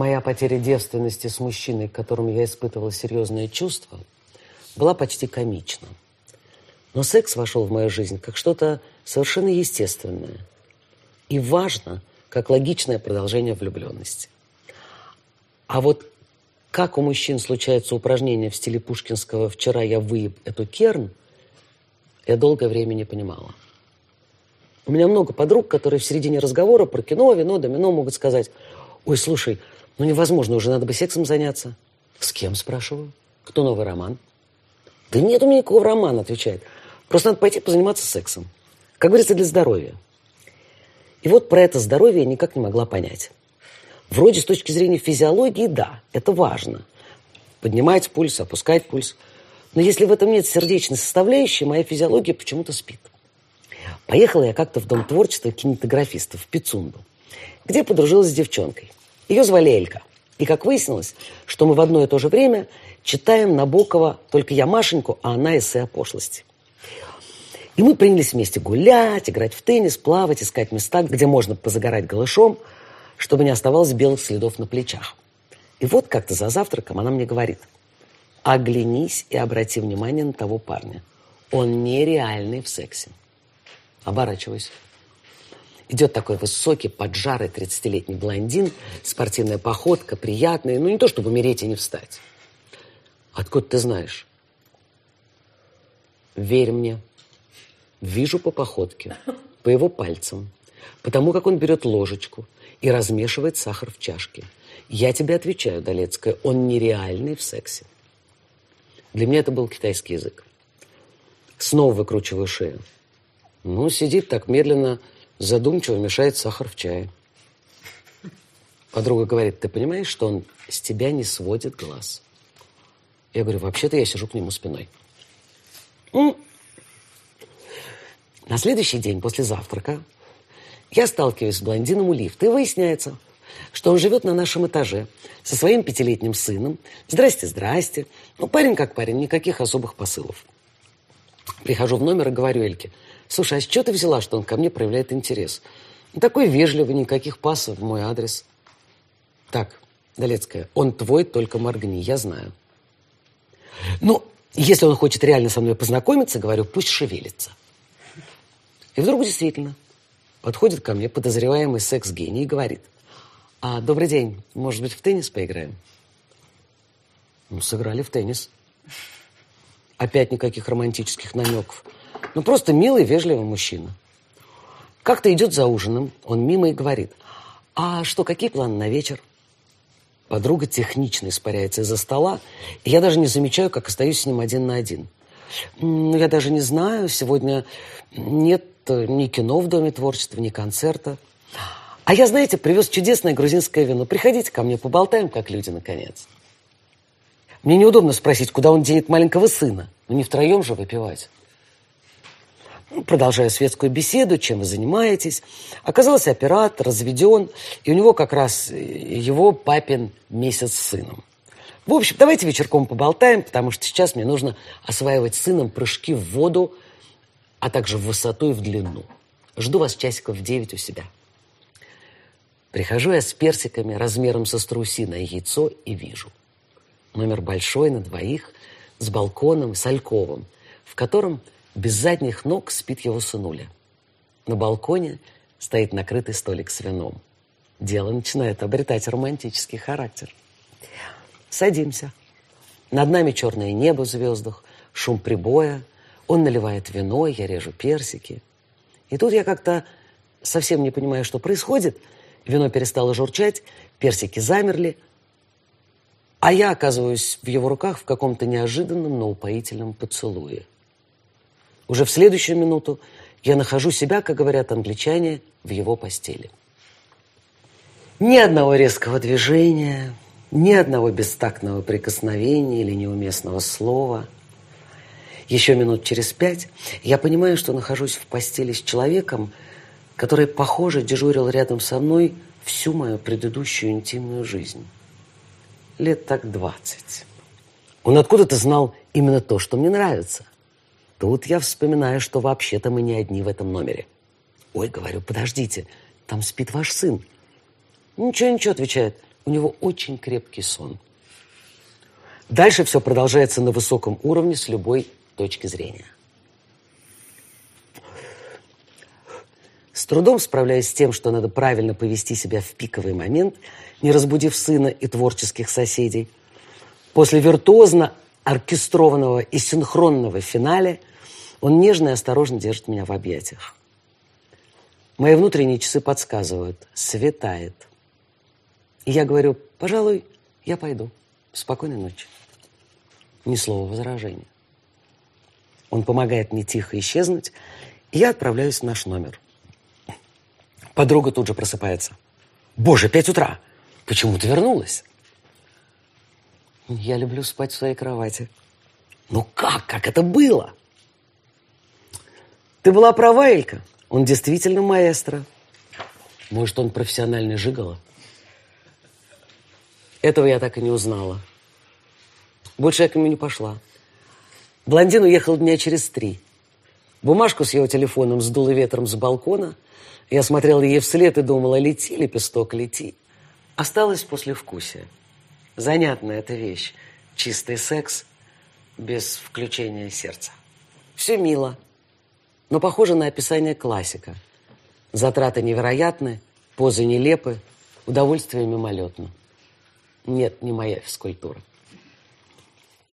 Моя потеря девственности с мужчиной, к которому я испытывала серьезные чувства, была почти комична. Но секс вошел в мою жизнь как что-то совершенно естественное. И важно, как логичное продолжение влюбленности. А вот как у мужчин случаются упражнения в стиле пушкинского «вчера я выеб эту керн», я долгое время не понимала. У меня много подруг, которые в середине разговора про кино, вино, домино могут сказать, ой, слушай, ну невозможно, уже надо бы сексом заняться. С кем, спрашиваю? Кто новый роман? Да нет у меня никакого романа, отвечает. Просто надо пойти позаниматься сексом. Как говорится, для здоровья. И вот про это здоровье я никак не могла понять. Вроде с точки зрения физиологии, да, это важно. Поднимать пульс, опускать пульс. Но если в этом нет сердечной составляющей, моя физиология почему-то спит. Поехала я как-то в Дом творчества кинематографистов в Пицунду, где подружилась с девчонкой. Ее звали Элька. И как выяснилось, что мы в одно и то же время читаем Набокова «Только я Машеньку», а она эссе о пошлости. И мы принялись вместе гулять, играть в теннис, плавать, искать места, где можно позагорать голышом, чтобы не оставалось белых следов на плечах. И вот как-то за завтраком она мне говорит, оглянись и обрати внимание на того парня. Он нереальный в сексе. Оборачиваюсь. Идет такой высокий, поджарый 30-летний блондин, спортивная походка, приятная, ну не то чтобы умереть и не встать. Откуда ты знаешь? Верь мне. Вижу по походке, по его пальцам, потому как он берет ложечку и размешивает сахар в чашке. Я тебе отвечаю, Долецкая, он нереальный в сексе. Для меня это был китайский язык. Снова выкручиваю шею. Ну, сидит так медленно, задумчиво мешает сахар в чае. Подруга говорит, ты понимаешь, что он с тебя не сводит глаз? Я говорю, вообще-то я сижу к нему спиной. М на следующий день после завтрака я сталкиваюсь с блондином у лифта, и выясняется, что он живет на нашем этаже со своим пятилетним сыном. Здрасте, здрасте. Ну, парень как парень, никаких особых посылов. Прихожу в номер и говорю Эльке, слушай, а с чего ты взяла, что он ко мне проявляет интерес? Такой вежливый, никаких пасов в мой адрес. Так, Долецкая, он твой, только моргни, я знаю. Ну, если он хочет реально со мной познакомиться, говорю, пусть шевелится. И вдруг действительно подходит ко мне подозреваемый секс-гений и говорит, а, добрый день, может быть, в теннис поиграем? Ну, сыграли в теннис. Опять никаких романтических намеков. Ну, просто милый, вежливый мужчина. Как-то идет за ужином, он мимо и говорит, а что, какие планы на вечер? Подруга технично испаряется из-за стола, и я даже не замечаю, как остаюсь с ним один на один. Ну, я даже не знаю, сегодня нет ни кино в Доме творчества, ни концерта. А я, знаете, привез чудесное грузинское вино. Приходите ко мне, поболтаем, как люди, наконец. Мне неудобно спросить, куда он денет маленького сына. Ну, не втроем же выпивать. Ну, продолжая светскую беседу, чем вы занимаетесь. Оказался оператор, разведен, и у него как раз его папин месяц с сыном. В общем, давайте вечерком поболтаем, потому что сейчас мне нужно осваивать с сыном прыжки в воду, а также в высоту и в длину. Жду вас часиков в девять у себя. Прихожу я с персиками размером со страусиное яйцо и вижу. Номер большой на двоих, с балконом, с альковом, в котором без задних ног спит его сынуля. На балконе стоит накрытый столик с вином. Дело начинает обретать романтический характер. Садимся. Над нами черное небо в звездах, шум прибоя, он наливает вино, я режу персики. И тут я как-то совсем не понимаю, что происходит. Вино перестало журчать, персики замерли, а я оказываюсь в его руках в каком-то неожиданном, но упоительном поцелуе. Уже в следующую минуту я нахожу себя, как говорят англичане, в его постели. Ни одного резкого движения, ни одного бестактного прикосновения или неуместного слова – еще минут через пять я понимаю, что нахожусь в постели с человеком, который, похоже, дежурил рядом со мной всю мою предыдущую интимную жизнь. Лет так двадцать. Он откуда-то знал именно то, что мне нравится. Тут я вспоминаю, что вообще-то мы не одни в этом номере. Ой, говорю, подождите, там спит ваш сын. Ничего, ничего, отвечает. у него очень крепкий сон. Дальше все продолжается на высоком уровне с любой точки зрения. Трудом справляясь с тем, что надо правильно повести себя в пиковый момент, не разбудив сына и творческих соседей, после виртуозно оркестрованного и синхронного финале он нежно и осторожно держит меня в объятиях. Мои внутренние часы подсказывают, светает. И я говорю, пожалуй, я пойду. Спокойной ночи. Ни слова возражения. Он помогает мне тихо исчезнуть, и я отправляюсь в наш номер. Подруга тут же просыпается. Боже, пять утра! Почему ты вернулась? Я люблю спать в своей кровати. Ну как? Как это было? Ты была права, Элька. Он действительно маэстро. Может, он профессиональный жигало? Этого я так и не узнала. Больше я к нему не пошла. Блондин уехал дня через три. Бумажку с его телефоном сдуло ветром с балкона. Я смотрела ей вслед и думала, лети, лепесток, лети. Осталось послевкусие. Занятная эта вещь. Чистый секс без включения сердца. Все мило но похоже на описание классика. Затраты невероятны, позы нелепы, удовольствие мимолетно. Нет, не моя физкультура.